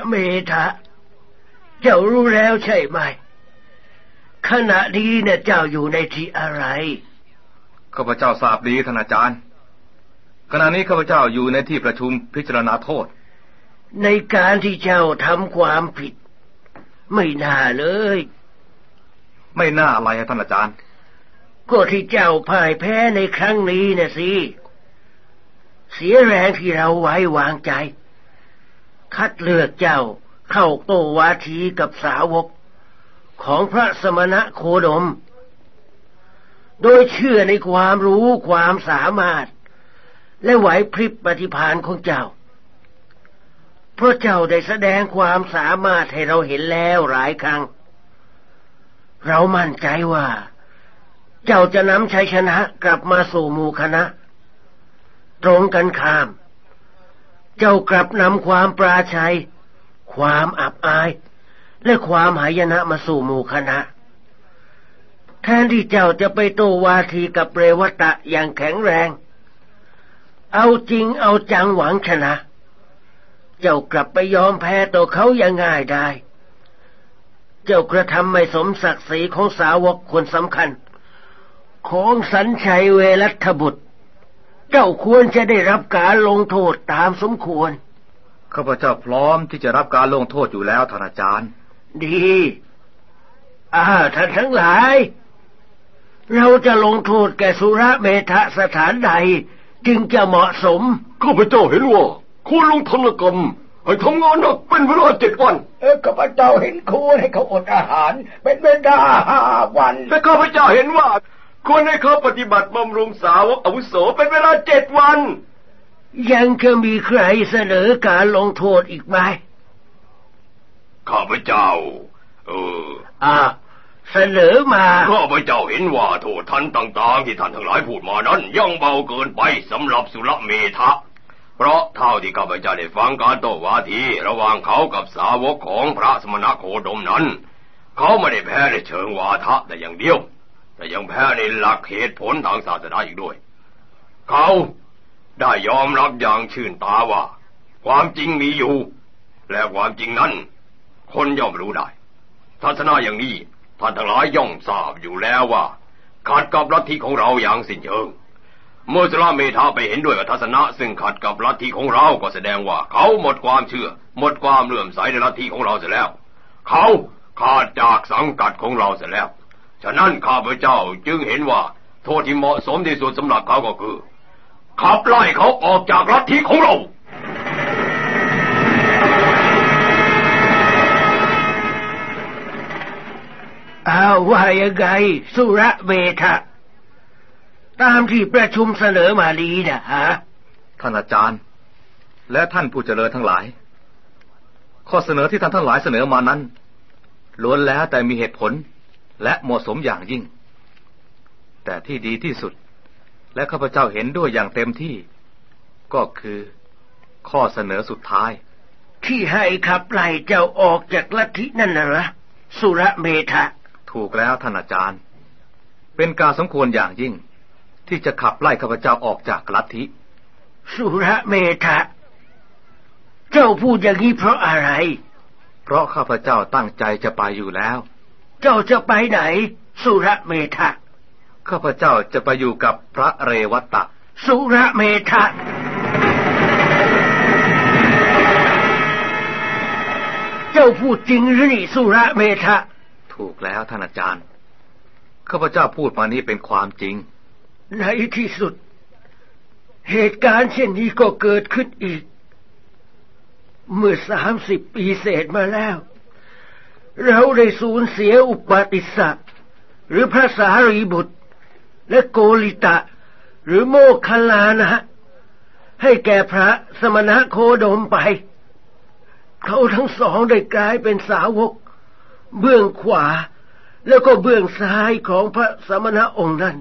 สุระเมธะเจ้ารู้แล้วใช่ไหม ขณะนี้เนี่ยเจ้าอยู่ในที่อะไร ข้าพเจ้าทราบดีท่านอาจารย์ ขณะนี้ข้าพเจ้าอยู่ในที่ประชุมพิจารณาโทษ ในการที่เจ้าทำความผิด ไม่น่าเลย ไม่น่าอะไรอะท่านอาจารย์ ก็ที่เจ้าพ่ายแพ้ในครั้งนี้นะสิ เสียแรงที่เราไว้วางใจ คัดเลือกเจ้าเข้าโตวาทีกับสาวกของพระสมณะโคดม โดยเชื่อในความรู้ความสามารถ และไหวพริบปฏิภาณของเจ้า เพราะเจ้าได้แสดงความสามารถให้เราเห็นแล้วหลายครั้ง เรามั่นใจว่า เจ้าจะนำชัยชนะกลับมาสู่หมู่คณะ ตรงกันข้าม เจ้ากลับนำความปราชัย ความอับอาย และความหายนะมาสู่หมู่คณะ แทนที่เจ้าจะไปโตวาทีกับเรวตะอย่างแข็งแรง เอาจริงเอาจังหวังชนะ เจ้ากลับไปยอมแพ้ต่อเขาอย่างง่ายได้ เจ้ากระทำไม่สมศักดิ์ศรีของสาวกคนสำคัญ ของสัญชัยเวรัตบุตร เจ้าควรจะได้รับการลงโทษตามสมควร ข้าพเจ้าพร้อมที่จะรับการลงโทษอยู่แล้วท่านอาจารย์ ดีอ่าท่านทั้งหลาย เราจะลงโทษแก่สุระเมธะสถานใดจึงจะเหมาะสม ข้าพเจ้าเห็นว่าควรลงธนกรรมให้ทำงานหนักเป็นเวลาเจ็ดวัน เออข้าพเจ้าเห็นควรให้เขาอดอาหาร เป็นเวลาห้าวัน แต่ข้าพเจ้าเห็นว่า ควรให้เขาปฏิบัติบำรุงสาวกอาวุโสเป็นเวลาเจ็ดวัน ยังจะมีใครเสนอการลงโทษอีกไหมข้าพเจ้า เอออ่าเสนอมาข้าพเจ้าเห็นว่าโทษท่านต่าง ๆ ที่ท่านทั้งหลายพูดมานั้นยังเบาเกินไปสำหรับสุรเมธะเพราะเท่าที่ข้าพเจ้าได้ฟังการโต้วาทีระหว่างเขากับสาวกของพระสมณโคดมนั้น เขาไม่ได้แพ้ในเชิงวาทะแต่อย่างเดียว แต่ยังแพ้ในหลักเหตุผลทางศาสนาอีกด้วย เขาได้ยอมรับอย่างชื่นตาว่า ความจริงมีอยู่ และความจริงนั้น คนย่อมรู้ได้ทัศนะอย่างนี้ท่านทั้งหลายย่อมทราบอยู่แล้วว่าขัดกับลัทธิของเราอย่างสิ้นเชิงเมื่อสลาเมธาไปเห็นด้วยกับทัศนะ ซึ่งขัดกับลัทธิของเราก็แสดงว่า เขาหมดความเชื่อ หมดความเลื่อมใสในลัทธิของเราเสียแล้ว เขาขาดจากสังกัดของเราเสียแล้ว ฉะนั้นข้าพเจ้าจึงเห็นว่า โทษที่เหมาะสมที่สุดสำหรับเขาก็คือ ขับไล่เขาออกจากลัทธิของเราอ้าวว่ายังไงสุระเมธะตามที่ประชุมเสนอมาลีนะฮะท่านอาจารย์ และท่านผู้เจริญทั้งหลาย ข้อเสนอที่ท่านทั้งหลายเสนอมานั้นล้วนแล้วแต่มีเหตุผล และเหมาะสมอย่างยิ่ง แต่ที่ดีที่สุด และข้าพเจ้าเห็นด้วยอย่างเต็มที่ ก็คือ ข้อเสนอสุดท้าย ที่ให้ขับไล่เจ้าออกจากลัทธินั่นนะเหรอสุระเมธะถูกแล้วท่านอาจารย์ เป็นการสมควรอย่างยิ่ง ที่จะขับไล่ข้าพเจ้าออกจากลัทธิ สุระเมธะเจ้าพูดอย่างนี้เพราะอะไร เพราะข้าพเจ้าตั้งใจจะไปอยู่แล้ว เจ้าจะไปไหน สุระเมธะข้าพเจ้าจะไปอยู่กับพระเรวัตตะสุระเมธะเจ้าพูดจริงหรือนี่สุระเมธะถูกแล้วท่านอาจารย์ข้าพเจ้าพูดมานี้เป็นความจริง ในที่สุด เหตุการณ์เช่นนี้ก็เกิดขึ้นอีก เมื่อสามสิบปีเศษมาแล้ว เราได้สูญเสียอุปติสสะหรือพระสารีบุตร และโกริตะ หรือโมคคลลานะ ให้แก่พระสมณะโคดมไป เขาทั้งสองได้กลายเป็นสาวก เบื้องขวา แล้วก็เบื้องซ้ายของพระสมณะองค์นั้น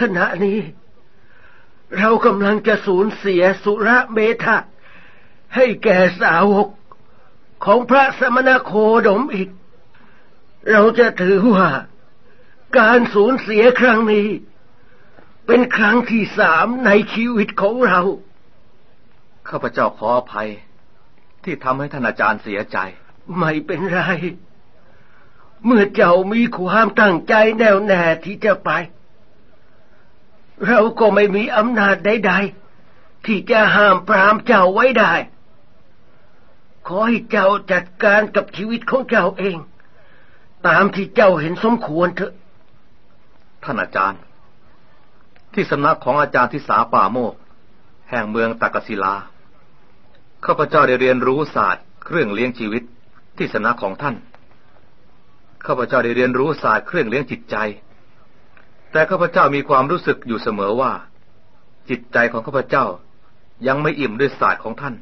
ขณะนี้ เรากำลังจะสูญเสียสุระเมธะให้แก่สาวก ของพระสมณโคดมอีก เราจะถือว่า การสูญเสียครั้งนี้ เป็นครั้งที่สามในชีวิตของเรา ข้าพเจ้าขออภัย ที่ทำให้ท่านอาจารย์เสียใจ ไม่เป็นไร เมื่อเจ้ามีความตั้งใจแน่วแน่ที่จะไป เราก็ไม่มีอำนาจใดๆที่จะห้ามปรามเจ้าไว้ได้ ขอให้เจ้าจัดการกับชีวิตของเจ้าเอง ตามที่เจ้าเห็นสมควรเถอะ ท่านอาจารย์ ที่สำนักของอาจารย์ทิสาป่าโมก แห่งเมืองตากศิลาข้าพเจ้าได้เรียนรู้ศาสตร์เครื่องเลี้ยงชีวิตที่สำนักของท่านข้าพเจ้าได้เรียนรู้ศาสตร์เครื่องเลี้ยงจิตใจ แต่ข้าพเจ้ามีความรู้สึกอยู่เสมอว่า จิตใจของข้าพเจ้ายังไม่อิ่มด้วยศาสตร์ของท่าน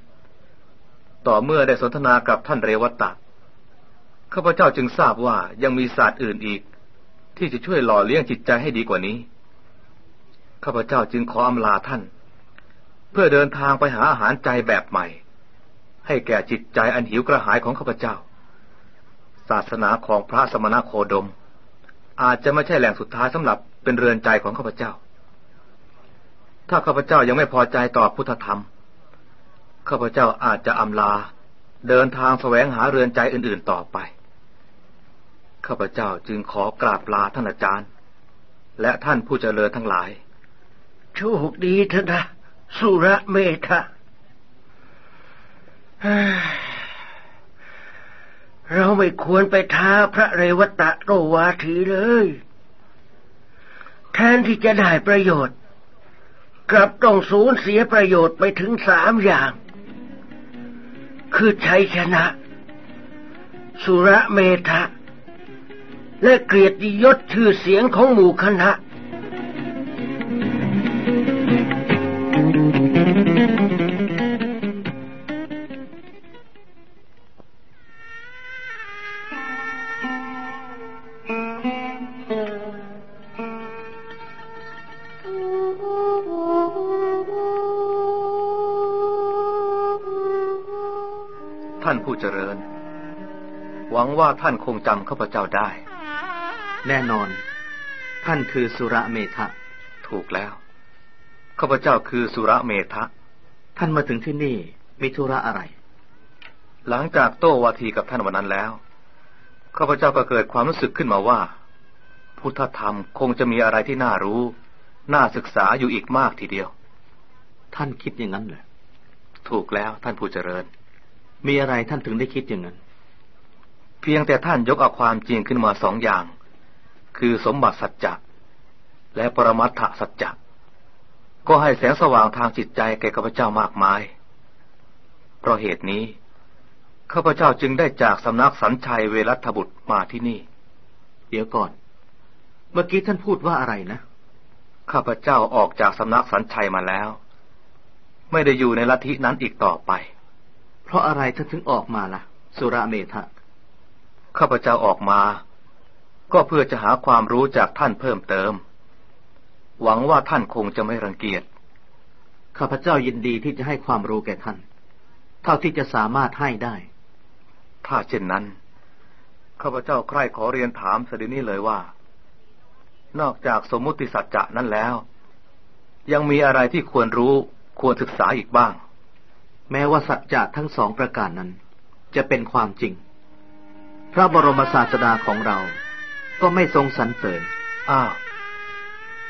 ต่อเมื่อได้สนทนากับท่านเรวัตตะข้าพเจ้าจึงทราบว่ายังมีศาสตร์อื่นอีก ที่จะช่วยหล่อเลี้ยงจิตใจให้ดีกว่านี้ข้าพเจ้าจึงขออำลาท่าน เพื่อเดินทางไปหาอาหารใจแบบใหม่ ให้แก่จิตใจอันหิวกระหายของข้าพเจ้า ศาสนาของพระสมณโคดม อาจจะไม่ใช่แหล่งสุดท้ายสำหรับเป็นเรือนใจของข้าพเจ้า ถ้าข้าพเจ้ายังไม่พอใจต่อพุทธธรรม ข้าพเจ้าอาจจะอำลา เดินทางแสวงหาเรือนใจอื่น ๆต่อไป ข้าพเจ้าจึงขอกราบลาท่านอาจารย์ และท่านผู้เจริญทั้งหลาย โชคดีเถอะนะ สุระเมธะเราไม่ควรไปท้าพระเรวตะโตวาทีเลย แทนที่จะได้ประโยชน์ กลับต้องสูญเสียประโยชน์ไปถึงสามอย่าง คือชัยชนะ สุระเมธะ และเกียรติยศชื่อเสียงของหมู่คณะ วังว่าท่านคงจำข้าพเจ้าได้ แน่นอน ท่านคือสุระเมธะ ถูกแล้ว ข้าพเจ้าคือสุระเมธะ ท่านมาถึงที่นี่มีธุระอะไร หลังจากโต้วาทีกับท่านวันนั้นแล้ว ข้าพเจ้าก็เกิดความรู้สึกขึ้นมาว่า พุทธธรรมคงจะมีอะไรที่น่ารู้ น่าศึกษาอยู่อีกมากทีเดียว ท่านคิดอย่างนั้นเหรอ ถูกแล้วท่านผู้เจริญ มีอะไรท่านถึงได้คิดอย่างนั้น เพียงแต่ท่านยกเอาความจริงขึ้นมาสองอย่าง คือสมบัติสัจจะและปรมัตถสัจจะก็ให้แสงสว่างทางจิตใจแก่ข้าพเจ้ามากมาย เพราะเหตุนี้ข้าพเจ้าจึงได้จากสำนักสัญชัยเวรัตบุตรมาที่นี่ เดี๋ยวก่อน เมื่อกี้ท่านพูดว่าอะไรนะ ข้าพเจ้าออกจากสำนักสัญชัยมาแล้ว ไม่ได้อยู่ในลัทธินั้นอีกต่อไป เพราะอะไรท่านถึงออกมาล่ะ สุระเมธะ ข้าพเจ้าออกมา ก็เพื่อจะหาความรู้จากท่านเพิ่มเติม หวังว่าท่านคงจะไม่รังเกียจ ข้าพเจ้ายินดีที่จะให้ความรู้แก่ท่าน เท่าที่จะสามารถให้ได้ ถ้าเช่นนั้น ข้าพเจ้าใคร่ขอเรียนถามสดินี้เลยว่า นอกจากสมมุติสัจจะนั้นแล้ว ยังมีอะไรที่ควรรู้ควรศึกษาอีกบ้าง แม้ว่าสัจจะทั้งสองประการนั้น จะเป็นความจริง พระบรมศาสดาของเรา ก็ไม่ทรงสรรเสริญ อ้าว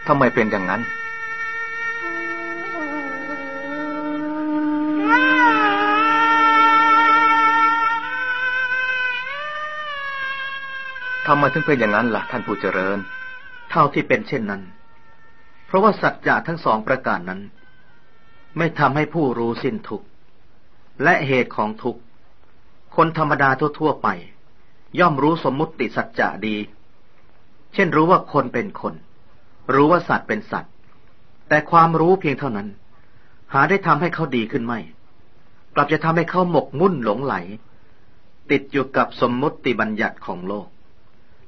ทำไมเป็นอย่างนั้น ทำไมถึงเป็นอย่างนั้นล่ะท่านผู้เจริญ เท่าที่เป็นเช่นนั้น เพราะว่าสัจจะทั้งสองประการนั้น ไม่ทำให้ผู้รู้สิ้นทุกข์และเหตุของทุกข์คนธรรมดาทั่วๆไป ย่อมรู้สมมุติสัจจะดี เช่นรู้ว่าคนเป็นคน รู้ว่าสัตว์เป็นสัตว์ แต่ความรู้เพียงเท่านั้น หาได้ทำให้เขาดีขึ้นไม่ กลับจะทำให้เขาหมกมุ่นหลงไหล ติดอยู่กับสมมุติบัญญัติของโลก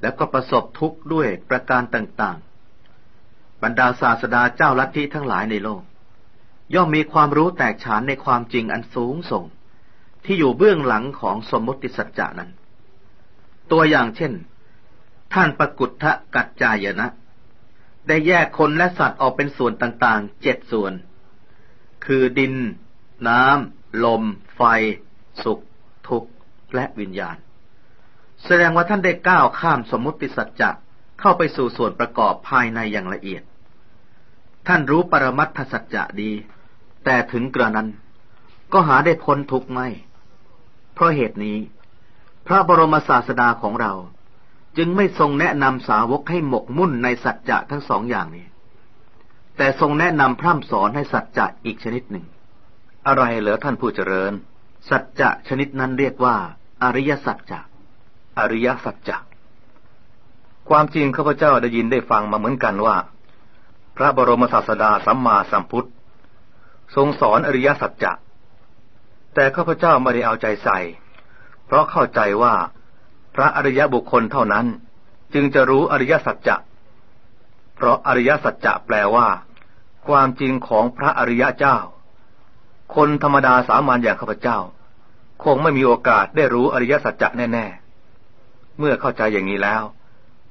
แล้วก็ประสบทุกข์ด้วยประการต่างๆ บรรดาศาสดาเจ้าลัทธิทั้งหลายในโลก ย่อมมีความรู้แตกฉานในความจริงอันสูงส่ง ที่อยู่เบื้องหลังของสมมติสัจจานั้น ตัวอย่างเช่น ท่านปะกุฏทะกัจจายนะ ได้แยกคนและสัตว์ออกเป็นส่วนต่างๆเจ็ดส่วน คือดิน น้ำ ลม ไฟ สุข ทุกข์ และวิญญาณ แสดงว่าท่านได้ก้าวข้ามสมมติสัจจะเข้าไปสู่ส่วนประกอบภายในอย่างละเอียด ท่านรู้ปรมัตถสัจจะดี แต่ถึงกระนั้น ก็หาได้พ้นทุกข์ไม่ เพราะเหตุนี้ พระบรมศาสดาของเรา จึงไม่ทรงแนะนำสาวกให้หมกมุ่นในสัจจะทั้งสองอย่างนี้ แต่ทรงแนะนำพร่ำสอนให้สัจจะอีกชนิดหนึ่ง อะไรเหรอท่านผู้เจริญ สัจจะชนิดนั้นเรียกว่า อริยสัจจะอริยสัจจะความจริงข้าพเจ้าได้ยินได้ฟังมาเหมือนกันว่า พระบรมศาสดาสัมมาสัมพุทธทรงสอนอริยสัจจะแต่ข้าพเจ้าไม่ได้เอาใจใส่ ราะเข้าใจว่า พระอริยบุคคลเท่านั้น จึงจะรู้อริยสัจจะ เพราะอริยสัจจะแปลว่า ความจริงของพระอริยเจ้า คนธรรมดาสามัญอย่างข้าพเจ้า คงไม่มีโอกาสได้รู้อริยสัจจะแน่ ๆ เมื่อเข้าใจอย่างนี้แล้ว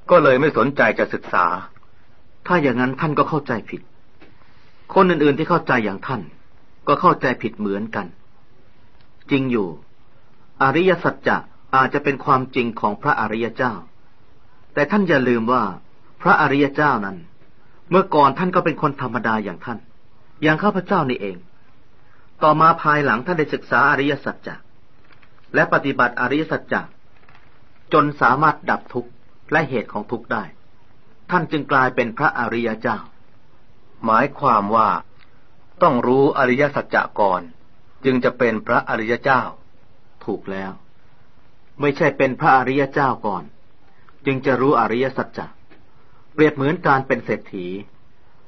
ก็เลยไม่สนใจจะศึกษา ถ้าอย่างนั้นท่านก็เข้าใจผิด คนอื่นๆที่เข้าใจอย่างท่าน ก็เข้าใจผิดเหมือนกัน จริงอยู่ อริยสัจจะอาจจะเป็นความจริงของพระอริยเจ้า แต่ท่านอย่าลืมว่า พระอริยเจ้านั้น เมื่อก่อนท่านก็เป็นคนธรรมดาอย่างท่าน อย่างข้าพเจ้านี่เอง ต่อมาภายหลังท่านได้ศึกษาอริยสัจจะและปฏิบัติอริยสัจจะจนสามารถดับทุกข์และเหตุของทุกข์ได้ ท่านจึงกลายเป็นพระอริยเจ้า หมายความว่า ต้องรู้อริยสัจจะก่อน จึงจะเป็นพระอริยเจ้า ถูกแล้ว ไม่ใช่เป็นพระอริยเจ้าก่อน จึงจะรู้อริยสัจจะเปรียบเหมือนการเป็นเศรษฐี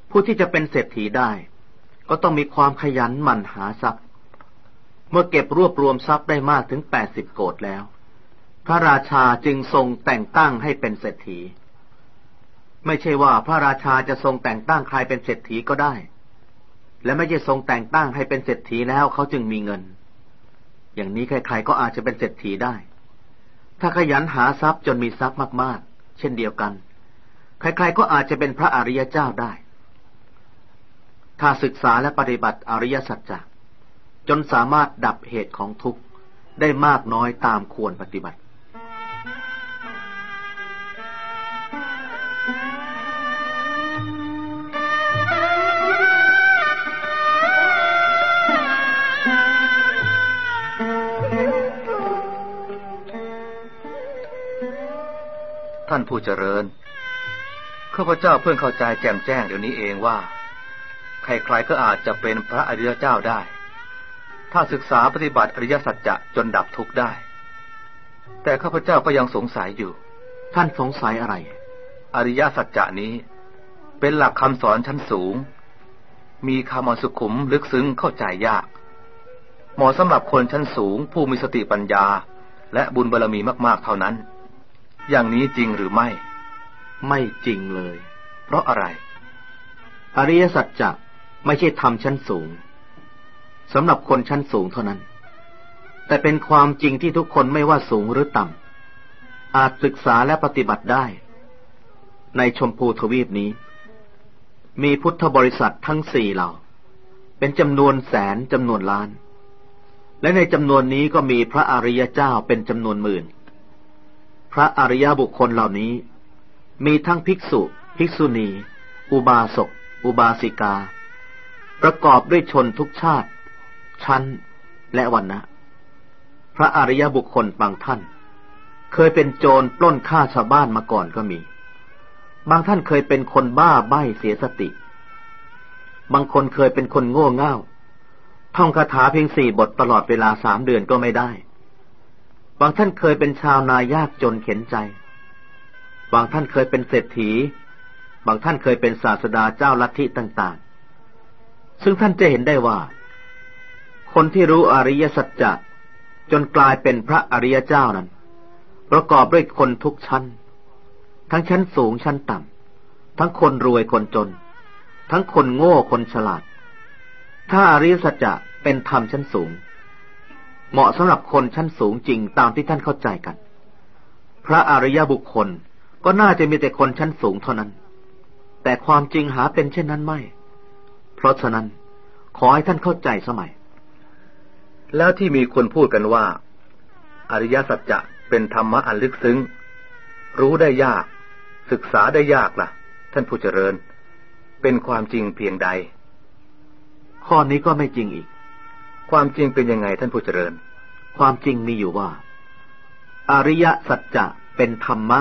ผู้ที่จะเป็นเศรษฐีได้ ก็ต้องมีความขยันหมั่นหาทรัพย์ เมื่อเก็บรวบรวมทรัพย์ได้มากถึงแปดสิบโกดแล้ว พระราชาจึงทรงแต่งตั้งให้เป็นเศรษฐี ไม่ใช่ว่าพระราชาจะทรงแต่งตั้งใครเป็นเศรษฐีก็ได้ และไม่ใช่ทรงแต่งตั้งให้เป็นเศรษฐีแล้วเขาจึงมีเงิน อย่างนี้ใครๆก็อาจจะเป็นเศรษฐีได้ ถ้าขยันหาทรัพย์จนมีทรัพย์มากๆ เช่นเดียวกัน ใครๆก็อาจจะเป็นพระอริยเจ้าได้ ถ้าศึกษาและปฏิบัติอริยสัจจะจนสามารถดับเหตุของทุกข์ได้มากน้อยตามควรปฏิบัติ ท่านผู้เจริญข้าพเจ้าเพิ่งเข้าใจแจ่มแจ้งเดี๋ยวนี้เองว่า ใครๆก็อาจจะเป็นพระอริยเจ้าได้ ถ้าศึกษาปฏิบัติอริยสัจจะจนดับทุกข์ได้ แต่ข้าพเจ้าก็ยังสงสัยอยู่ ท่านสงสัยอะไร อริยสัจจะนี้เป็นหลักคำสอนชั้นสูง มีคำอันสุขุมลึกซึ้งเข้าใจยากเหมาะสำหรับคนชั้นสูงผู้มีสติปัญญา และบุญบารรมีมาก ๆ เท่านั้น อย่างนี้จริงหรือไม่ ไม่จริงเลย เพราะอะไร อริยสัจจะไม่ใช่ธรรมชั้นสูงสำหรับคนชั้นสูงเท่านั้น แต่เป็นความจริงที่ทุกคนไม่ว่าสูงหรือต่ำอาจศึกษาและปฏิบัติได้ ในชมพูทวีปนี้ มีพุทธบริษัททั้งสี่เหล่า เป็นจำนวนแสนจำนวนล้าน และในจำนวนนี้ก็มีพระอริยเจ้าเป็นจำนวนหมื่น พระอริยบุคคลเหล่านี้ มีทั้งภิกษุ ภิกษุณี อุบาสก อุบาสิกา ประกอบด้วยชนทุกชาติ ชั้นและวันนะพระอริยบุคคลบางท่าน เคยเป็นโจรปล้นฆ่าชาวบ้านมาก่อนก็มี บางท่านเคยเป็นคนบ้าใบ้เสียสติ บางคนเคยเป็นคนโง่เง่าท่องคาถาเพียงสี่บทตลอดเวลาสามเดือนก็ไม่ได้างท่านเคยเป็นชาวนายากจนเข็นใจ บางท่านเคยเป็นเศรษฐี บางท่านเคยเป็นศาสดาเจ้าลัทธิต่างๆ ซึ่งท่านจะเห็นได้ว่า คนที่รู้อริยสัจจะจนกลายเป็นพระอริยเจ้านั้น ประกอบด้วยคนทุกชั้น ทั้งชั้นสูงชั้นต่ำ ทั้งคนรวยคนจน ทั้งคนโง่คนฉลาด ถ้าอริยสัจจะเป็นธรรมชั้นสูง เหมาะสำหรับคนชั้นสูงจริงตามที่ท่านเข้าใจกัน พระอริยบุคคลก็น่าจะมีแต่คนชั้นสูงเท่านั้น แต่ความจริงหาเป็นเช่นนั้นไม่ เพราะฉะนั้นขอให้ท่านเข้าใจสมัย แล้วที่มีคนพูดกันว่า อริยสัจจะเป็นธรรมะอันลึกซึ้ง รู้ได้ยาก ศึกษาได้ยากละ่ะ ท่านผู้เจริญ เป็นความจริงเพียงใด ข้อนี้ก็ไม่จริงอีก ความจริงเป็นยังไงท่านผู้เจริญ ความจริงมีอยู่ว่า อริยสัจจะเป็นธรรมะ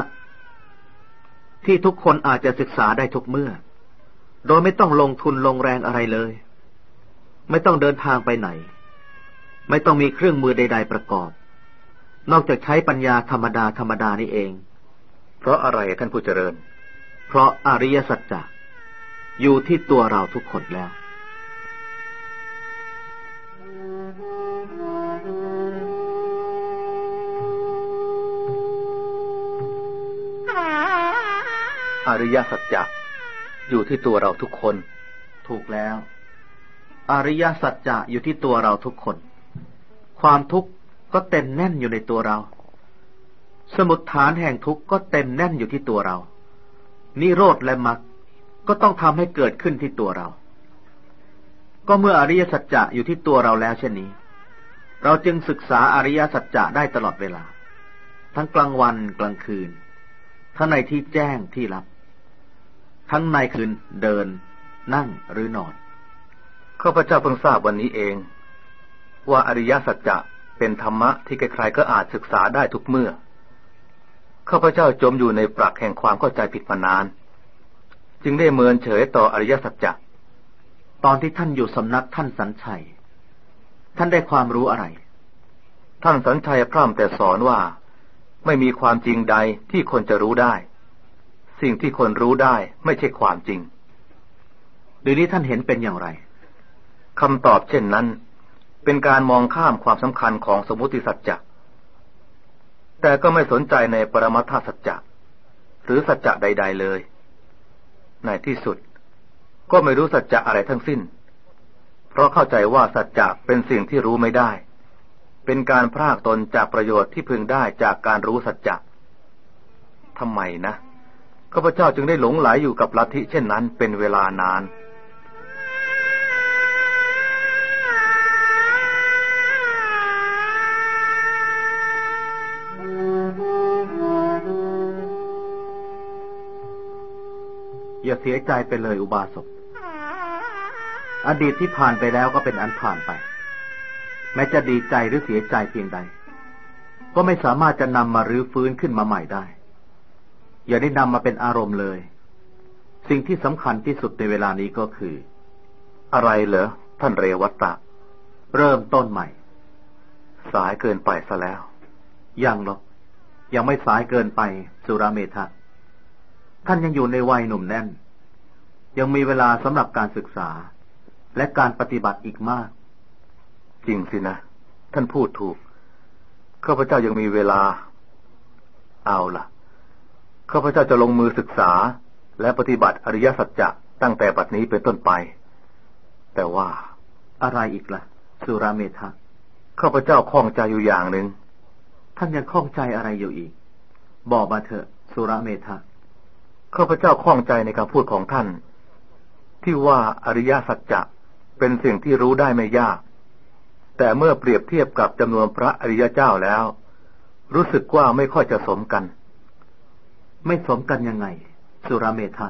ที่ทุกคนอาจจะศึกษาได้ทุกเมื่อ โดยไม่ต้องลงทุนลงแรงอะไรเลย ไม่ต้องเดินทางไปไหน ไม่ต้องมีเครื่องมือใด ๆ ประกอบ นอกจากใช้ปัญญาธรรมดาธรรมดานี่เอง เพราะอะไรท่านผู้เจริญ เพราะอริยสัจจะอยู่ที่ตัวเราทุกคนแล้ว อริยสัจจะอยู่ที่ตัวเราทุกคน ถูกแล้ว อริยสัจจะอยู่ที่ตัวเราทุกคน ความทุกข์ก็เต็มแน่นอยู่ในตัวเรา สมุดฐานแห่งทุกข์ก็เต็มแน่นอยู่ที่ตัวเรา นิโรธและมรรคก็ต้องทำให้เกิดขึ้นที่ตัวเรา ก็เมื่ออริยสัจจะอยู่ที่ตัวเราแล้วเช่นนี้ เราจึงศึกษาอริยสัจจะได้ตลอดเวลา ทั้งกลางวันกลางคืน ทั้งในที่แจ้งที่ลับ ทั้งในคืนเดิน นั่งหรือนอนข้าพเจ้าเพิ่งทราบวันนี้เอง ว่าอริยสัจจะเป็นธรรมะที่ใครๆก็อาจศึกษาได้ทุกเมื่อข้าพเจ้าจมอยู่ในปรักแห่งความเข้าใจผิดมานาน จึงได้เมินเฉยต่ออริยสัจจะตอนที่ท่านอยู่สำนักท่านสันชัย ท่านได้ความรู้อะไร ท่านสัญชัยพร่ำแต่สอนว่า ไม่มีความจริงใดที่คนจะรู้ได้ สิ่งที่คนรู้ได้ไม่ใช่ความจริงเดี๋ยวนี้ท่านเห็นเป็นอย่างไรคำตอบเช่นนั้น เป็นการมองข้ามความสำคัญของสมมติสัจจะแต่ก็ไม่สนใจในปรมัตถสัจจะหรือสัจจะใด ๆเลย ในที่สุด ก็ไม่รู้สัจจะอะไรทั้งสิ้น เพราะเข้าใจว่าสัจจะเป็นสิ่งที่รู้ไม่ได้ เป็นการพรากตนจากประโยชน์ที่พึงได้จากการรู้สัจจะทำไมนะข้าพเจ้าจึงได้หลงไหลอยู่กับลัทธิเช่นนั้นเป็นเวลานานอย่าเสียใจไปเลยอุบาสก อดีตที่ผ่านไปแล้วก็เป็นอันผ่านไป แม้จะดีใจหรือเสียใจเพียงใด ก็ไม่สามารถจะนำมารื้อฟื้นขึ้นมาใหม่ได้ อย่าได้นำมาเป็นอารมณ์เลย สิ่งที่สำคัญที่สุดในเวลานี้ก็คือ อะไรเหรอท่านเรวัตตะ เริ่มต้นใหม่ สายเกินไปซะแล้ว ยังหรอกยังไม่สายเกินไปสุราเมธะท่านยังอยู่ในวัยหนุ่มแน่น ยังมีเวลาสำหรับการศึกษา และการปฏิบัติอีกมาก จริงสินะ ท่านพูดถูก ข้าพเจ้ายังมีเวลา เอาล่ะ ข้าพเจ้าจะลงมือศึกษา และปฏิบัติอริยสัจจะตั้งแต่บัดนี้เป็นต้นไป แต่ว่าอะไรอีกละ่ะ สุราเมธะข้าพเจ้าข้องใจอยู่อย่างหนึ่งท่านยังข้องใจอะไรอยู่อีก บอกมาเถอะ สุราเมธะข้าพเจ้าข้องใจในคำพูดของท่าน ที่ว่าอริยสัจจะ เป็นสิ่งที่รู้ได้ไม่ยาก แต่เมื่อเปรียบเทียบกับจำนวนพระอริยเจ้าแล้ว รู้สึกว่าไม่ค่อยจะสมกัน ไม่สมกันยังไง สุรเมธะ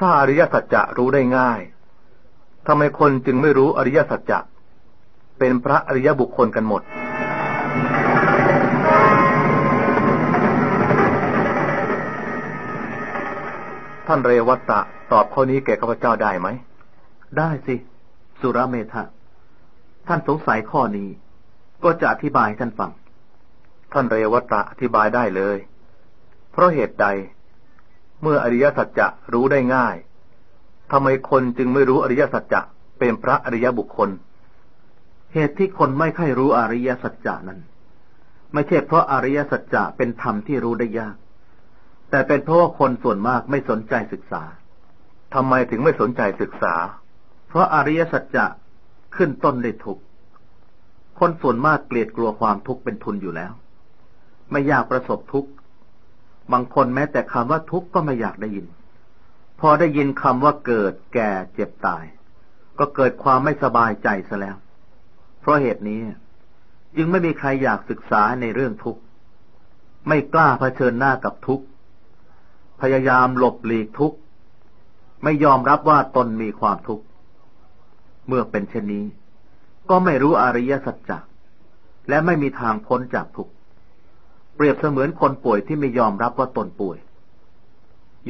ถ้าอริยสัจจะรู้ได้ง่ายทำไมคนจึงไม่รู้อริยสัจจะเป็นพระอริยบุคคลกันหมด ท่านเรวัตตะตอบข้อนี้แก่ข้าพเจ้าได้ไหม ได้สิ สุรเมธะ ท่านสงสัยข้อนี้ ก็จะอธิบายท่านฟัง ท่านเรวัตตะอธิบายได้เลย เพราะเหตุใด เมื่ออริยสัจจะรู้ได้ง่ายทำไมคนจึงไม่รู้อริยสัจจะเป็นพระอริยบุคคล เหตุที่คนไม่ค่อยรู้อริยสัจจะนั้น ไม่ใช่เพราะอริยสัจจะเป็นธรรมที่รู้ได้ยาก แต่เป็นเพราะว่าคนส่วนมากไม่สนใจศึกษาทำไมถึงไม่สนใจศึกษา เพราะอริยสัจจะขึ้นต้นด้วยทุกข์ คนส่วนมากเกลียดกลัวความทุกข์เป็นทุนอยู่แล้ว ไม่อยากประสบทุกข์ บางคนแม้แต่คำว่าทุกข์ก็ไม่อยากได้ยิน พอได้ยินคำว่าเกิดแก่เจ็บตาย ก็เกิดความไม่สบายใจซะแล้ว เพราะเหตุนี้จึงไม่มีใครอยากศึกษาในเรื่องทุกข์ ไม่กล้าเผชิญหน้ากับทุกข์ พยายามหลบหลีกทุกข์ ไม่ยอมรับว่าตนมีความทุกข์ เมื่อเป็นเช่นนี้ ก็ไม่รู้อริยสัจจะและไม่มีทางพ้นจากทุกข์เปรียบเสมือนคนป่วยที่ไม่ยอมรับว่าตนป่วย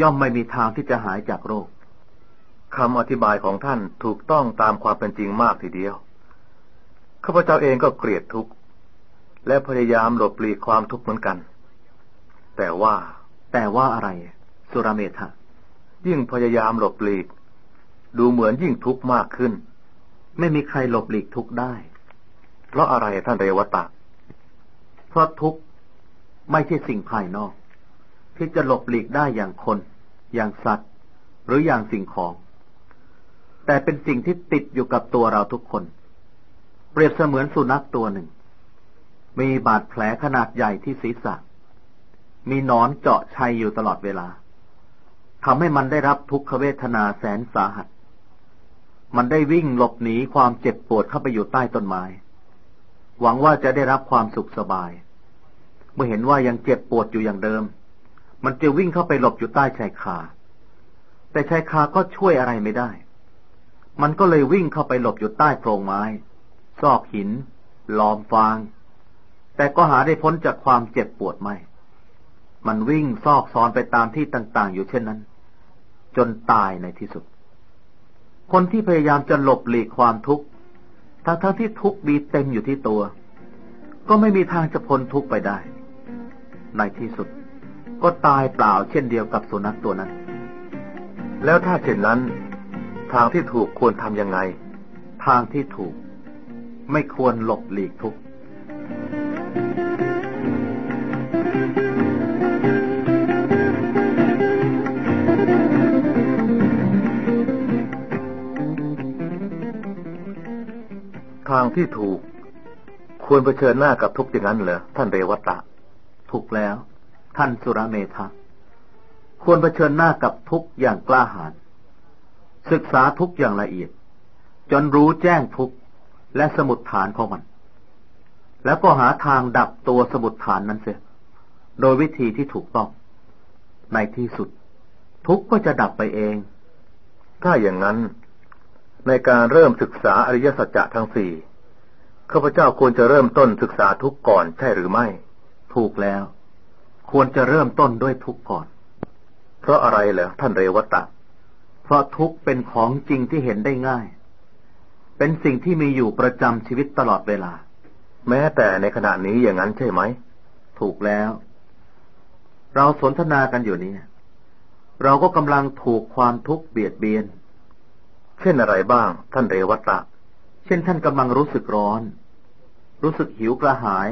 ย่อมไม่มีทางที่จะหายจากโรคคำอธิบายของท่านถูกต้องตามความเป็นจริงมากทีเดียวข้าพเจ้าเองก็เกลียดทุกข์และพยายามหลบหลีกความทุกข์เหมือนกัน แต่ว่า แต่ว่าอะไร สุรเมธะยิ่งพยายามหลบหลีก ดูเหมือนยิ่งทุกข์มากขึ้น ไม่มีใครหลบหลีกทุกข์ได้ เพราะอะไรท่านเรวตะ เพราะทุกข์ไม่ใช่สิ่งภายนอก ที่จะหลบหลีกได้อย่างคน อย่างสัตว์ หรืออย่างสิ่งของ แต่เป็นสิ่งที่ติดอยู่กับตัวเราทุกคน เปรียบเสมือนสุนัขตัวหนึ่ง มีบาดแผลขนาดใหญ่ที่ศีรษะ มีนอนเจาะชัยอยู่ตลอดเวลาทำให้มันได้รับทุกขเวทนาแสนสาหัส มันได้วิ่งหลบหนีความเจ็บปวดเข้าไปอยู่ใต้ต้นไม้ หวังว่าจะได้รับความสุขสบาย เมื่อเห็นว่ายังเจ็บปวดอยู่อย่างเดิม มันจะวิ่งเข้าไปหลบอยู่ใต้ชายคา แต่ชายคาก็ช่วยอะไรไม่ได้ มันก็เลยวิ่งเข้าไปหลบอยู่ใต้โพรงไม้ ซอกหินลอมฟาง แต่ก็หาได้พ้นจากความเจ็บปวดไม่ มันวิ่งซอกซอนไปตามที่ต่าง ๆ อยู่เช่นนั้น จนตายในที่สุด คนที่พยายามจะหลบหลีกความทุกข์ทั้งๆทที่ทุกข์มีเต็มอยู่ที่ตัว ก็ไม่มีทางจะพ้นทุกข์ไปได้ ในที่สุด ก็ตายเปล่าเช่นเดียวกับสุนัขตัวนั้น แล้วถ้าเช่นนั้น ทางที่ถูกควรทำยังไง ทางที่ถูก ไม่ควรหลบหลีกทุกข์างที่ถูก ควรเผชิญหน้ากับทุกข์อย่างนั้นเหรอท่านเรวัตะ ถูกแล้ว ท่านสุรเมธะควรเผชิญหน้ากับทุกข์อย่างกล้าหาญศึกษาทุกข์อย่างละเอียด จนรู้แจ้งทุกข์และสมุดฐานของมัน แล้วก็หาทางดับตัวสมุดฐานนั้นเสียโดยวิธีที่ถูกต้อง ในที่สุด ทุกก็จะดับไปเอง ถ้าอย่างนั้น ในการเริ่มศึกษาอริยสัจจะทั้งสี่ข้าพเจ้าควรจะเริ่มต้นศึกษาทุกก่อนใช่หรือไม่ ถูกแล้ว ควรจะเริ่มต้นด้วยทุกก่อน เพราะอะไรเหรอท่านเรวตะ เพราะทุกเป็นของจริงที่เห็นได้ง่าย เป็นสิ่งที่มีอยู่ประจำชีวิตตลอดเวลา แม้แต่ในขณะนี้อย่างนั้นใช่ไหม ถูกแล้ว เราสนทนากันอยู่นี้ เราก็กำลังถูกความทุกข์เบียดเบียน เช่นอะไรบ้าง ท่านเรวัตะ เช่นท่านกำลังรู้สึกร้อน รู้สึกหิวกระหาย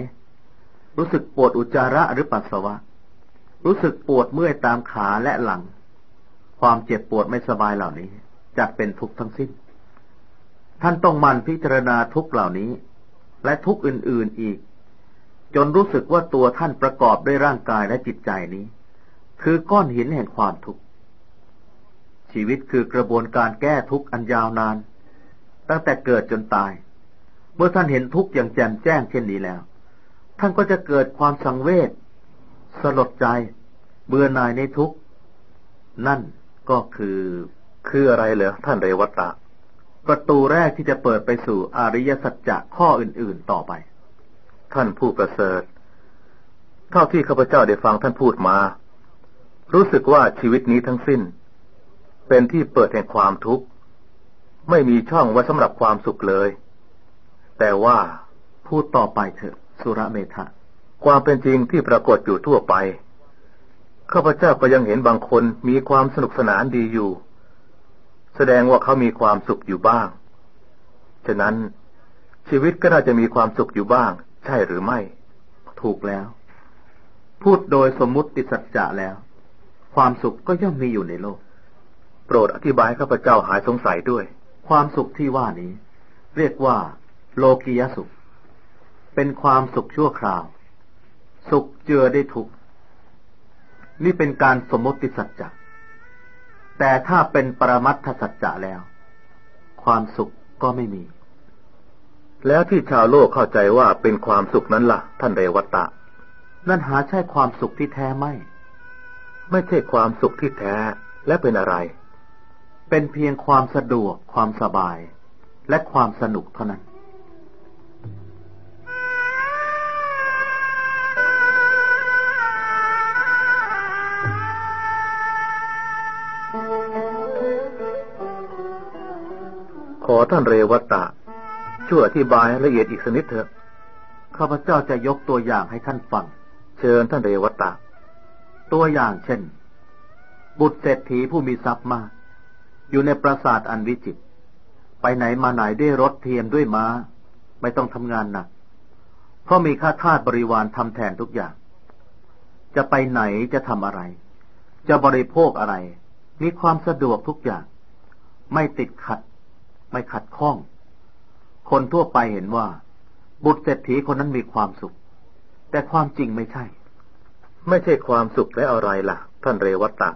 รู้สึกปวดอุจจาระหรือปัสสาวะ รู้สึกปวดเมื่อยตามขาและหลัง ความเจ็บปวดไม่สบายเหล่านี้จะเป็นทุกข์ทั้งสิ้น ท่านต้องมันพิจารณาทุกเหล่านี้ และทุกอื่นๆอีก จนรู้สึกว่าตัวท่านประกอบด้วยร่างกายและจิตใจนี้ คือก้อนหินแห่งความทุกข์ ชีวิตคือกระบวนการแก้ทุกข์อันยาวนาน ตั้งแต่เกิดจนตาย เมื่อท่านเห็นทุกข์อย่างแจ่มแจ้งเช่นนี้แล้ว ท่านก็จะเกิดความสังเวชสลดใจ เบื่อหน่ายในทุกข์ นั่นก็คือคืออะไรเหรอท่านเรวัตะ ประตูแรกที่จะเปิดไปสู่อริยสัจจะข้ออื่น ๆต่อไป ท่านผู้ประเสริฐ เท่าที่ข้าพเจ้าได้ฟังท่านพูดมา รู้สึกว่าชีวิตนี้ทั้งสิ้น เป็นที่เปิดแห่งความทุกข์ ไม่มีช่องไว้สำหรับความสุขเลย แต่ว่าพูดต่อไปเถอะ สุรเมธะความเป็นจริงที่ปรากฏอยู่ทั่วไปข้าพเจ้าก็ยังเห็นบางคนมีความสนุกสนานดีอยู่ แสดงว่าเขามีความสุขอยู่บ้าง ฉะนั้นชีวิตก็น่าจะมีความสุขอยู่บ้าง ใช่หรือไม่ ถูกแล้ว พูดโดยสมมุติสัจจะแล้ว ความสุขก็ย่อมมีอยู่ในโลก โปรดอธิบายข้าพเจ้าหายสงสัยด้วย ความสุขที่ว่านี้ เรียกว่า โลกียสุข เป็นความสุขชั่วคราว สุขเจือได้ทุกนี่เป็นการสมมติสัจจะแต่ถ้าเป็นปรมัตถสัจจะแล้ว ความสุขก็ไม่มี แล้วที่ชาวโลกเข้าใจว่าเป็นความสุขนั้นละ่ะ ท่านเรวัตะ นั่นหาใช่ความสุขที่แท้ไม่ ไม่ใช่ความสุขที่แท้และเป็นอะไร เป็นเพียงความสะดวก ความสบาย และความสนุกเท่านั้น ขอท่านเรวัตะ ช่วยอธิบายละเอียดอีกสกนิดเถอะ ข้าพเจ้าจะยกตัวอย่างให้ท่านฟัง เชิญท่านเรวัตะ ตัวอย่างเช่น บุตรเศรษฐีผู้มีทรัพย์มาก อยู่ในปราสาทอันวิจิตรไปไหนมาไหนด้วยรถเทียมด้วยม้า ไม่ต้องทำงานหนัก เพราะมีข้าทาสบริวารทำแทนทุกอย่าง จะไปไหนจะทำอะไร จะบริโภคอะไร มีความสะดวกทุกอย่าง ไม่ติดขัด ไม่ขัดข้อง คนทั่วไปเห็นว่า บุตรเศรษฐีคนนั้นมีความสุข แต่ความจริงไม่ใช่ ไม่ใช่ความสุขและอะไรล่ะ ท่านเรวัตะ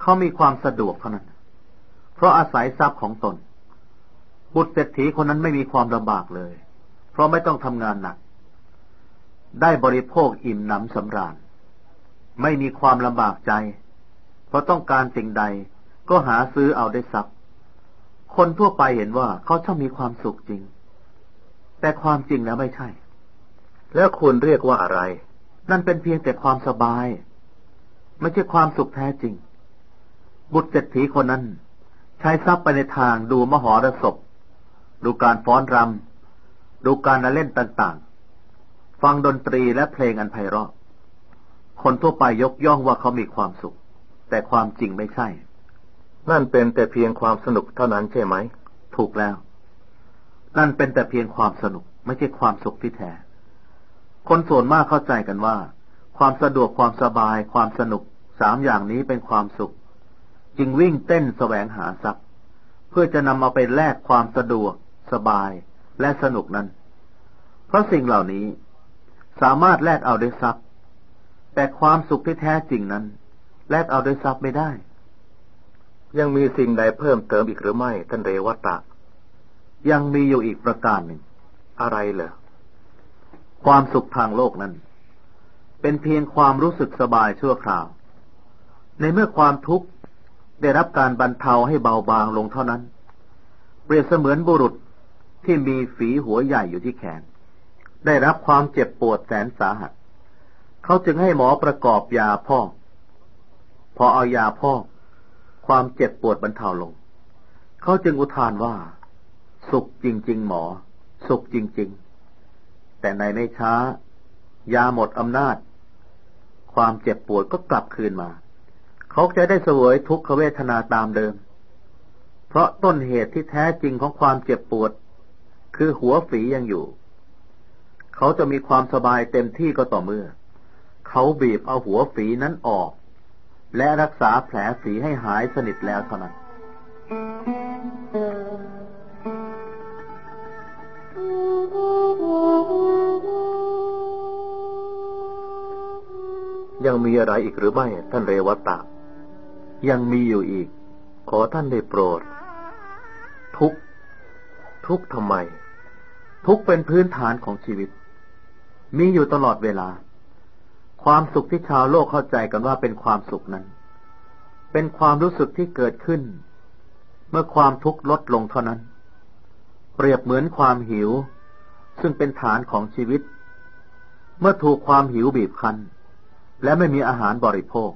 เขามีความสะดวกเท่านั้น เพราะอาศัยทรัพย์ของตน บุตรเศรษฐีคนนั้นไม่มีความลำบากเลย เพราะไม่ต้องทำงานหนัก ได้บริโภคอิ่มหนำสำราญ ไม่มีความลำบากใจ เพราะต้องการสิ่งใดก็หาซื้อเอาได้ทรัพย์ คนทั่วไปเห็นว่าเขาช่างมีความสุขจริง แต่ความจริงแล้วไม่ใช่ แล้วคุณเรียกว่าอะไร นั่นเป็นเพียงแต่ความสบาย ไม่ใช่ความสุขแท้จริง บุตรเศรษฐีคนนั้น ใช้ทรัพย์ไปในทางดูมหรสพ ดูการฟ้อนรำ ดูการละเล่นต่างๆ ฟังดนตรีและเพลงอันไพเราะ คนทั่วไปยกย่องว่าเขามีความสุข แต่ความจริงไม่ใช่ นั่นเป็นแต่เพียงความสนุกเท่านั้นใช่ไหม ถูกแล้ว นั่นเป็นแต่เพียงความสนุกไม่ใช่ความสุขที่แท้ คนส่วนมากเข้าใจกันว่า ความสะดวกความสบาย ความสนุกสามอย่างนี้เป็นความสุข จึงวิ่งเต้นแสวงหาทรัพย์ เพื่อจะนำมาไปแลกความสะดวก สบายและสนุกนั้น เพราะสิ่งเหล่านี้สามารถแลกเอาด้วยทรัพย์ แต่ความสุขที่แท้จริงนั้น แลกเอาด้วยทรัพย์ไม่ได้ ยังมีสิ่งใดเพิ่มเติมอีกหรือไม่ท่านเรวัตะ ยังมีอยู่อีกประการหนึ่ง อะไรเหรอความสุขทางโลกนั้น เป็นเพียงความรู้สึกสบายชั่วคราว ในเมื่อความทุกข์ ได้รับการบรรเทาให้เบาบางลงเท่านั้น เปรียบเสมือนบุรุษที่มีฝีหัวใหญ่อยู่ที่แขน ได้รับความเจ็บปวดแสนสาหัส เขาจึงให้หมอประกอบยาพอกพอเอายาพอกความเจ็บปวดบรรเทาลง เขาจึงอุทานว่า สุขจริง ๆ หมอ สุขจริง ๆ แต่ในไม่ช้า ยาหมดอำนาจ ความเจ็บปวดก็กลับคืนมา เขาจะได้เสวยทุกขเวทนาตามเดิม เพราะต้นเหตุที่แท้จริงของความเจ็บปวด คือหัวฝียังอยู่ เขาจะมีความสบายเต็มที่ก็ต่อเมื่อ เขาบีบเอาหัวฝีนั้นออก และรักษาแผลฝีให้หายสนิทแล้วเท่านั้นยังมีอะไรอีกหรือไม่ ท่านเรวัตะ ยังมีอยู่อีก ขอท่านได้โปรด ทุกทุกทำไม ทุกเป็นพื้นฐานของชีวิต มีอยู่ตลอดเวลา ความสุขที่ชาวโลกเข้าใจกันว่าเป็นความสุขนั้น เป็นความรู้สึกที่เกิดขึ้น เมื่อความทุกข์ลดลงเท่านั้น เปรียบเหมือนความหิว ซึ่งเป็นฐานของชีวิต เมื่อถูกความหิวบีบคั้น และไม่มีอาหารบริโภค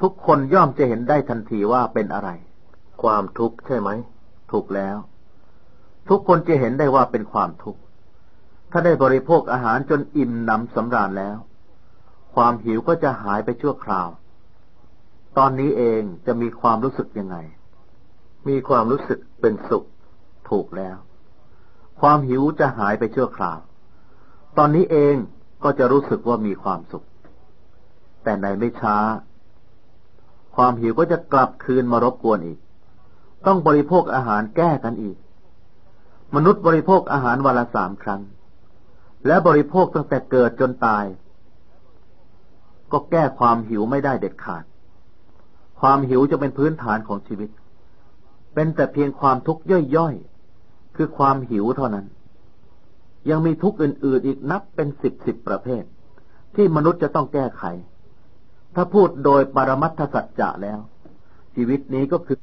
ทุกคนย่อมจะเห็นได้ทันทีว่าเป็นอะไร ความทุกข์ใช่ไหม ถูกแล้ว ทุกคนจะเห็นได้ว่าเป็นความทุกข์ ถ้าได้บริโภคอาหารจนอิ่มหนำสำราญแล้ว ความหิวก็จะหายไปชั่วคราว ตอนนี้เองจะมีความรู้สึกยังไง มีความรู้สึกเป็นสุข ถูกแล้ว ความหิวจะหายไปชั่วคราว ตอนนี้เองก็จะรู้สึกว่ามีความสุข แต่ในไม่ช้า ความหิวก็จะกลับคืนมารบกวนอีก ต้องบริโภคอาหารแก้กันอีก มนุษย์บริโภคอาหารวันละสามครั้ง และบริโภคตั้งแต่เกิดจนตาย ก็แก้ความหิวไม่ได้เด็ดขาด ความหิวจะเป็นพื้นฐานของชีวิต เป็นแต่เพียงความทุกข์ย่อยๆ คือความหิวเท่านั้น ยังมีทุกข์อื่นๆอีกนับเป็นสิบสิบประเภท ที่มนุษย์จะต้องแก้ไข ถ้าพูดโดยปรมัตถสัจจะแล้ว ชีวิตนี้ก็คือ